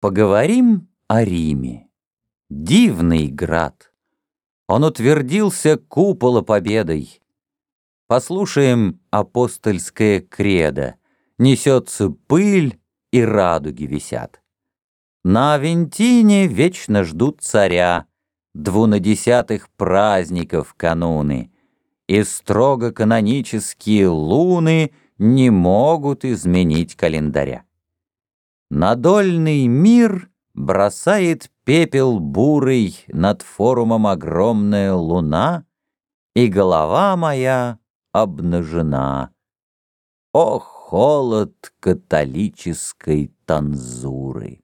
Поговорим о Риме. Дивный град. Он утвердился купола победой. Послушаем апостольское кредо. Несется пыль, и радуги висят. На Авентине вечно ждут царя, Двунадесятых праздников кануны, И строго канонические луны Не могут изменить календаря. Надольный мир бросает пепел бурый Над форумом огромная луна, И голова моя обнажена. О, холод католической танзуры!